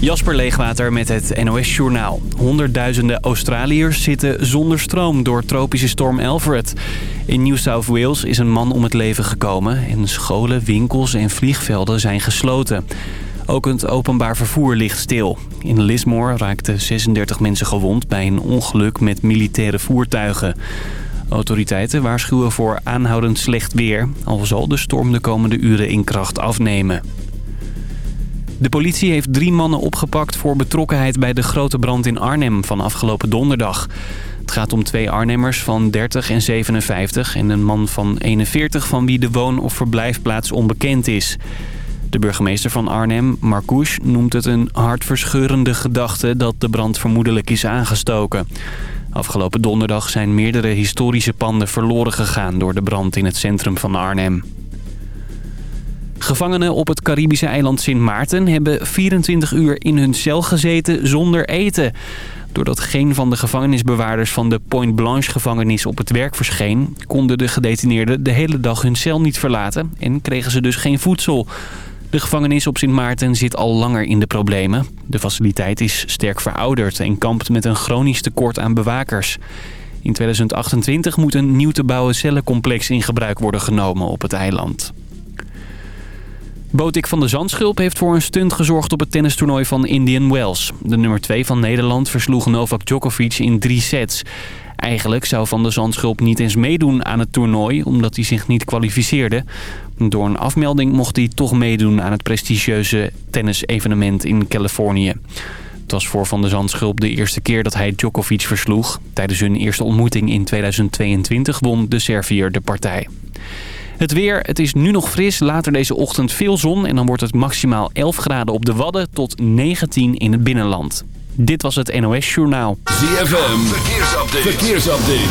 Jasper Leegwater met het NOS Journaal. Honderdduizenden Australiërs zitten zonder stroom door tropische storm Alfred. In New South Wales is een man om het leven gekomen... en scholen, winkels en vliegvelden zijn gesloten. Ook het openbaar vervoer ligt stil. In Lismore raakten 36 mensen gewond bij een ongeluk met militaire voertuigen. Autoriteiten waarschuwen voor aanhoudend slecht weer... al zal de storm de komende uren in kracht afnemen. De politie heeft drie mannen opgepakt voor betrokkenheid bij de grote brand in Arnhem van afgelopen donderdag. Het gaat om twee Arnhemmers van 30 en 57 en een man van 41 van wie de woon- of verblijfplaats onbekend is. De burgemeester van Arnhem, Marcouche, noemt het een hartverscheurende gedachte dat de brand vermoedelijk is aangestoken. Afgelopen donderdag zijn meerdere historische panden verloren gegaan door de brand in het centrum van Arnhem. Gevangenen op het Caribische eiland Sint Maarten hebben 24 uur in hun cel gezeten zonder eten. Doordat geen van de gevangenisbewaarders van de Point Blanche gevangenis op het werk verscheen... konden de gedetineerden de hele dag hun cel niet verlaten en kregen ze dus geen voedsel. De gevangenis op Sint Maarten zit al langer in de problemen. De faciliteit is sterk verouderd en kampt met een chronisch tekort aan bewakers. In 2028 moet een nieuw te bouwen cellencomplex in gebruik worden genomen op het eiland. Botik van de Zandschulp heeft voor een stunt gezorgd op het tennistoernooi van Indian Wells. De nummer 2 van Nederland versloeg Novak Djokovic in drie sets. Eigenlijk zou Van de Zandschulp niet eens meedoen aan het toernooi, omdat hij zich niet kwalificeerde. Door een afmelding mocht hij toch meedoen aan het prestigieuze tennisevenement in Californië. Het was voor Van de Zandschulp de eerste keer dat hij Djokovic versloeg. Tijdens hun eerste ontmoeting in 2022 won de Serviër de partij. Het weer, het is nu nog fris. Later deze ochtend veel zon en dan wordt het maximaal 11 graden op de Wadden tot 19 in het binnenland. Dit was het NOS Journaal. ZFM, verkeersupdate. verkeersupdate.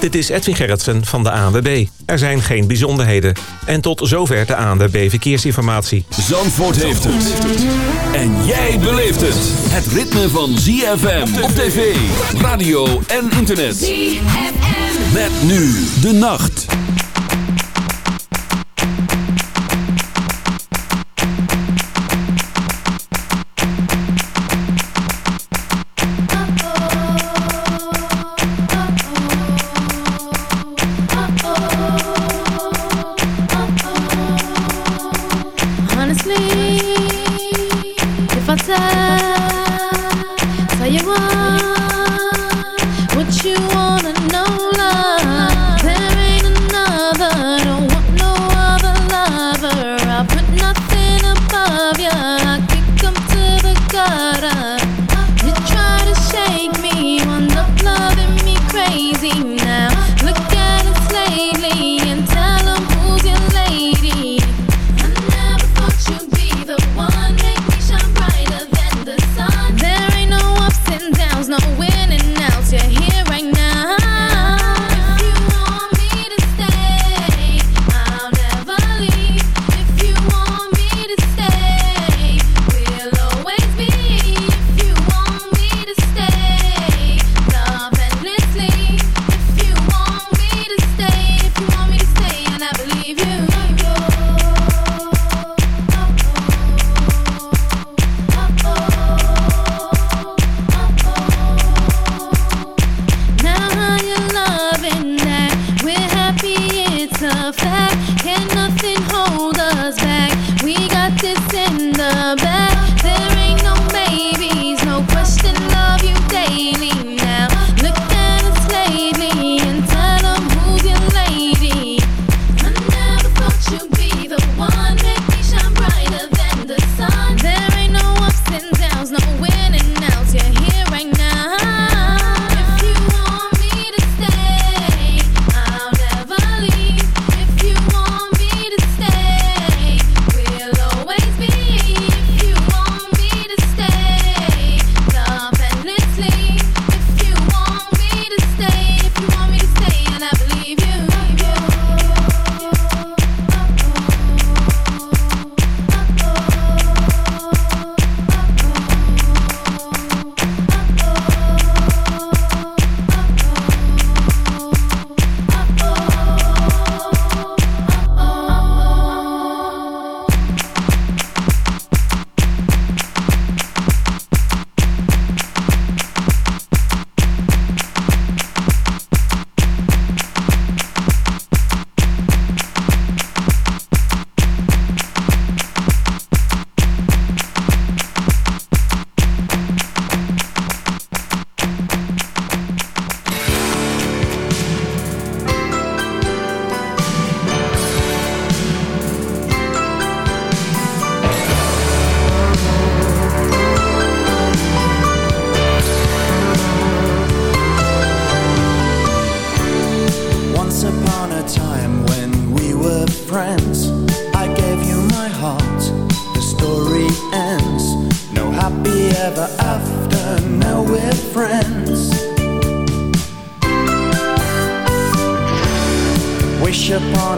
Dit is Edwin Gerritsen van de ANWB. Er zijn geen bijzonderheden. En tot zover de ANWB Verkeersinformatie. Zandvoort heeft het. En jij beleeft het. Het ritme van ZFM op tv, radio en internet. ZFM. Met nu de nacht.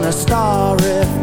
a star if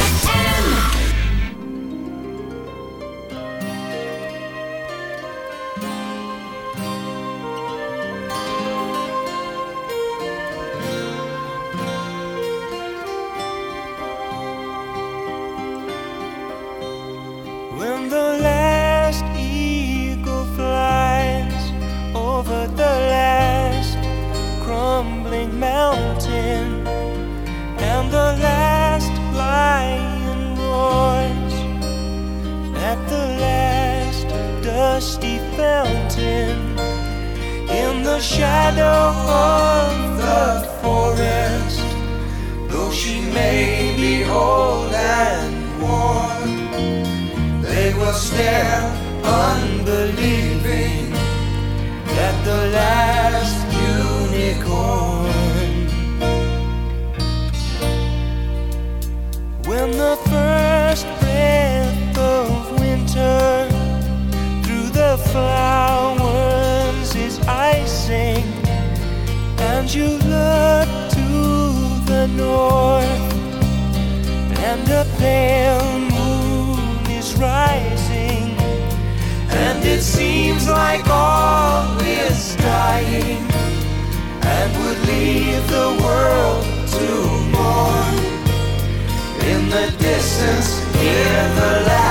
The distance, hear the laughter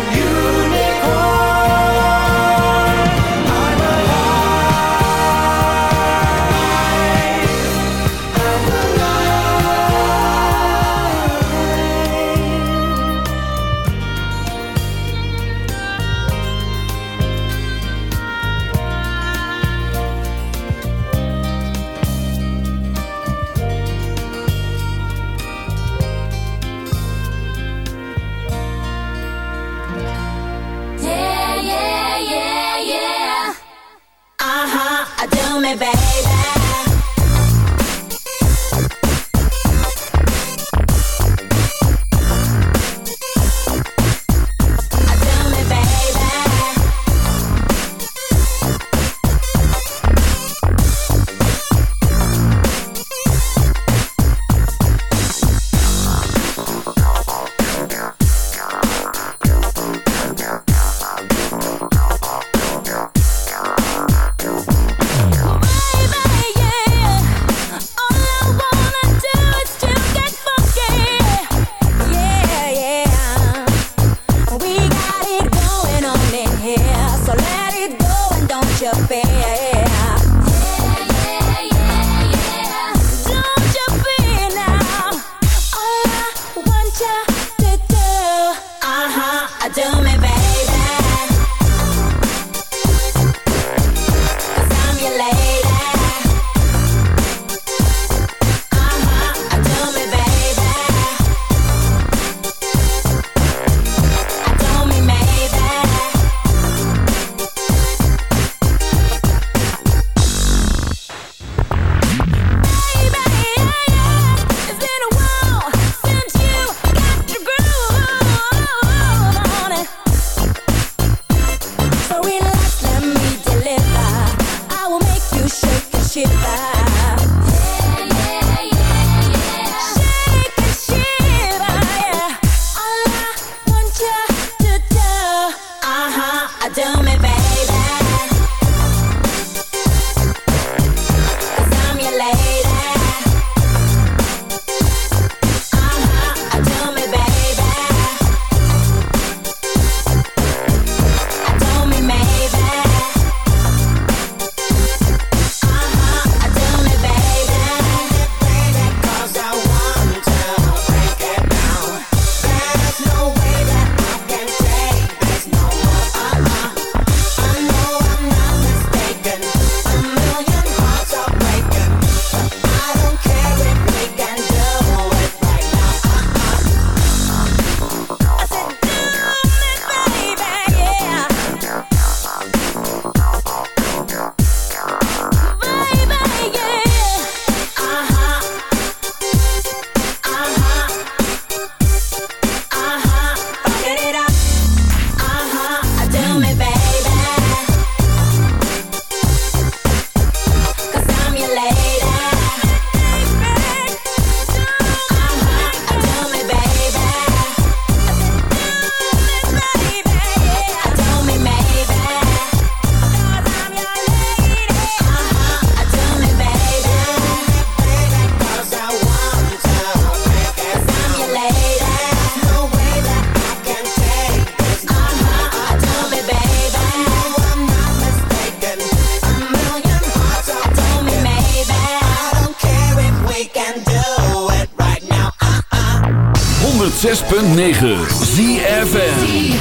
106.9 ZFN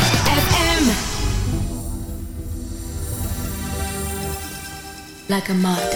Like a moth.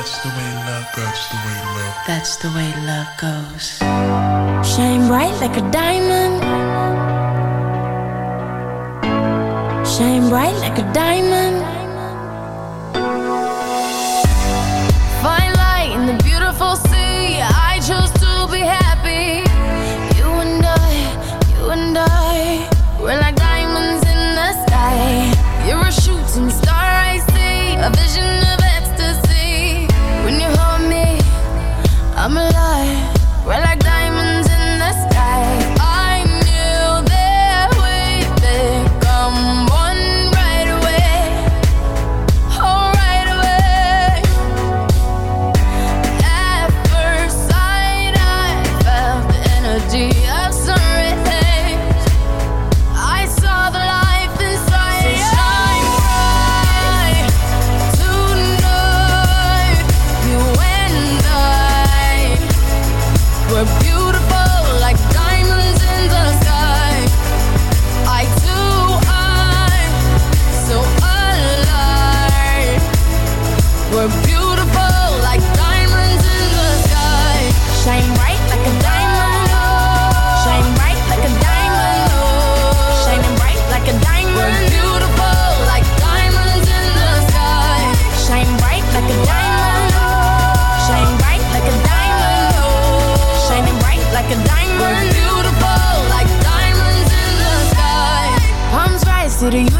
That's the way love goes. The way love. That's the way love goes. Shine bright like a diamond. Shine bright like a diamond. to you.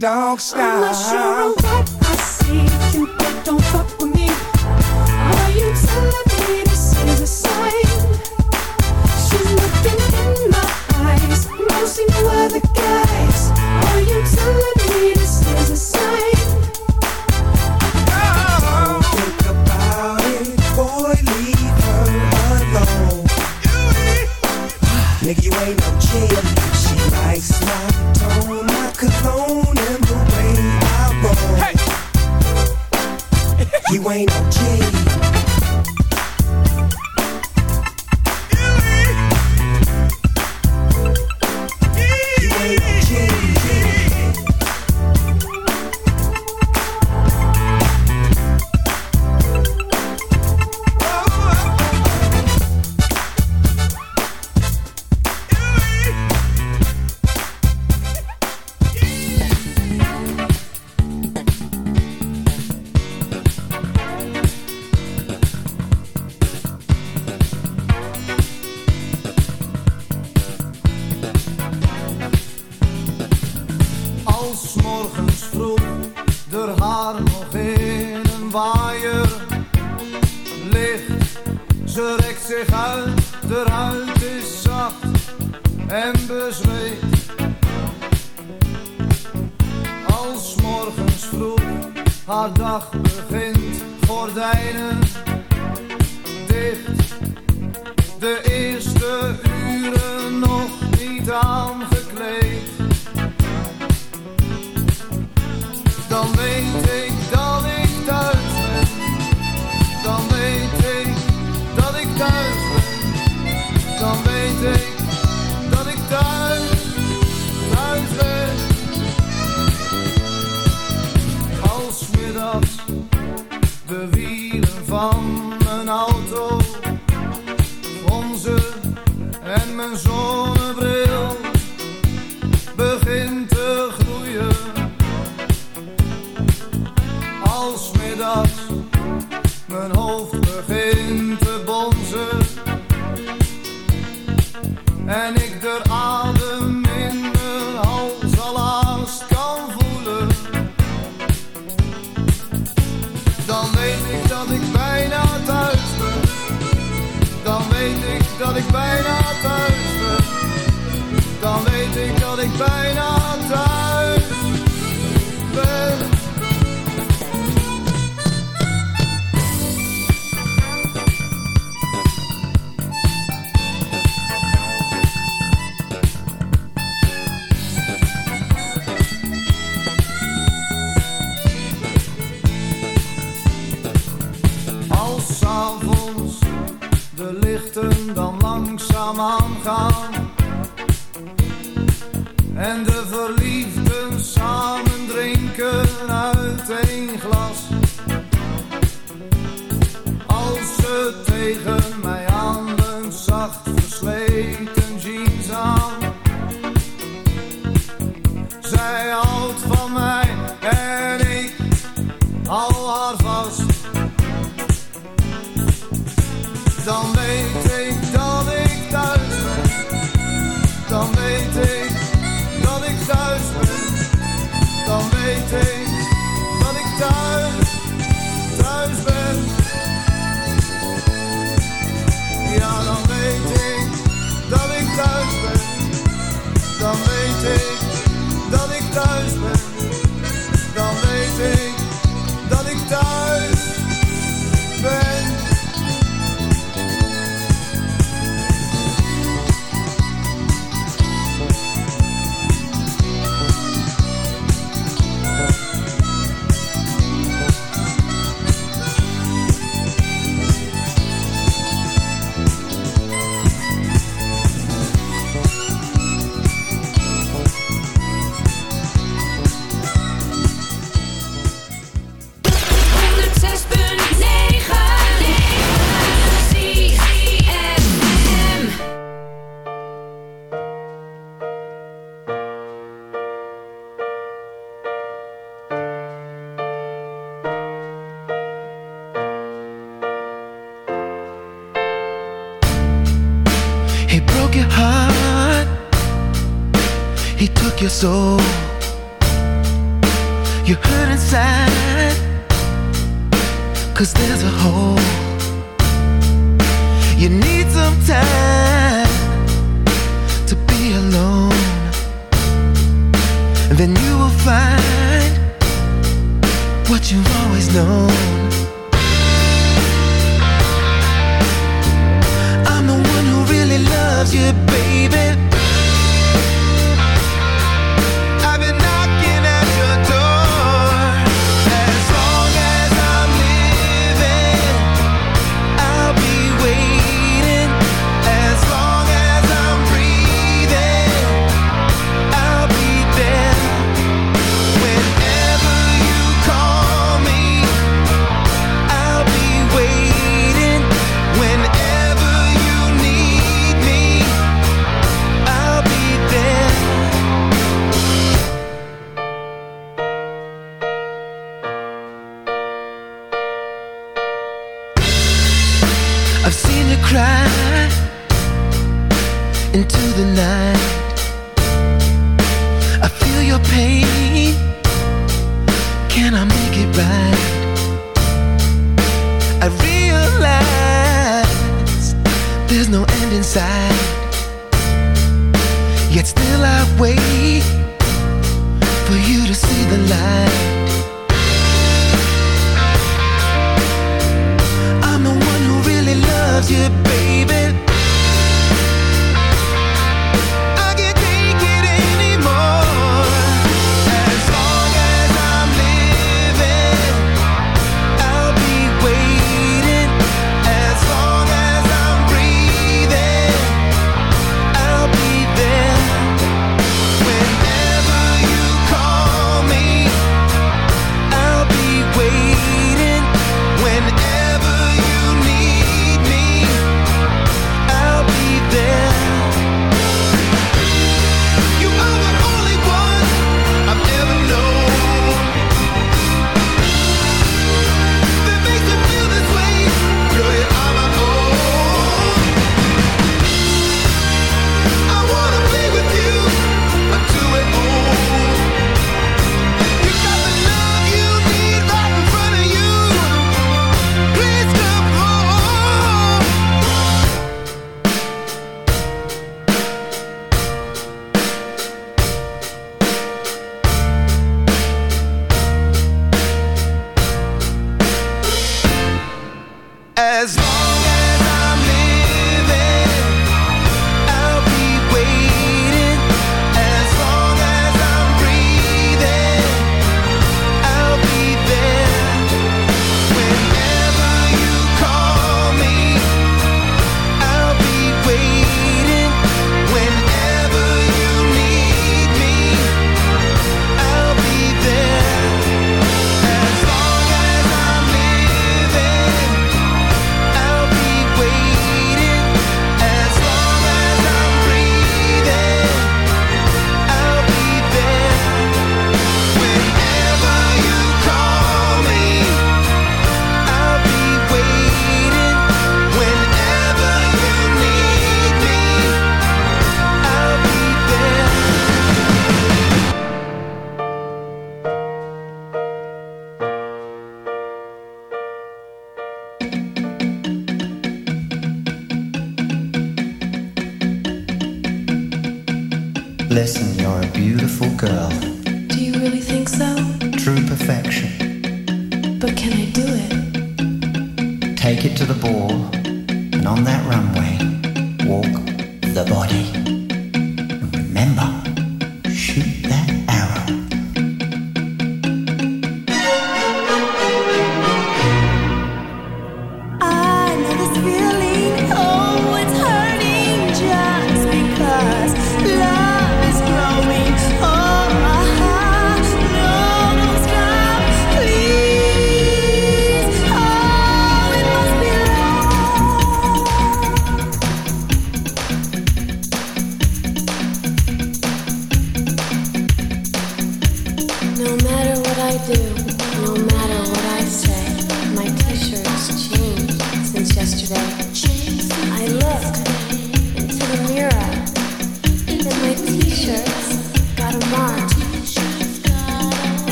dog style. I'm not sure of what I see, but don't fuck with me. Are you telling me this is a sign? She's looking in my eyes, mostly. house. dat ik thuis ben.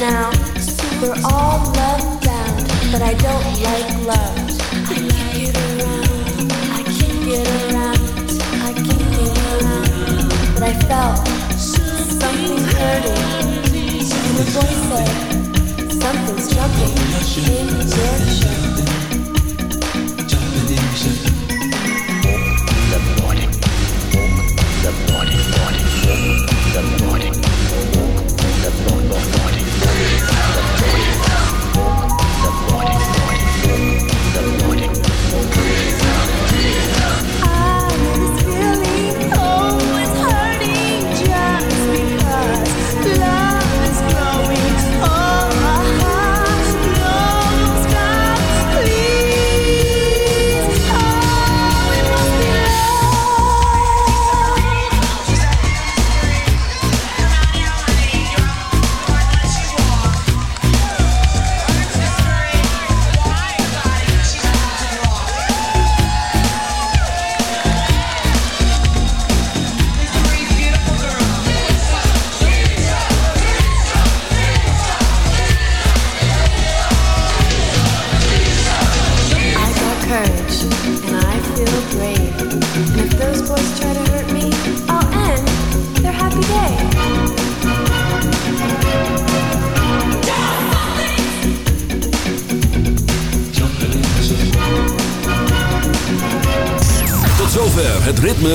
now, we're all love bound, but I don't like love. I can't get around, I can't get around, I can't get around. But I felt something hurting. And the voice said, something's jumping in your shirt. Jumping in your shirt.